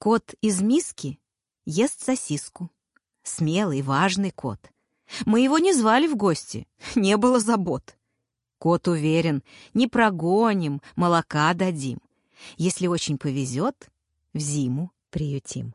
Кот из миски ест сосиску. Смелый, важный кот. Мы его не звали в гости, не было забот. Кот уверен, не прогоним, молока дадим. Если очень повезет, в зиму приютим.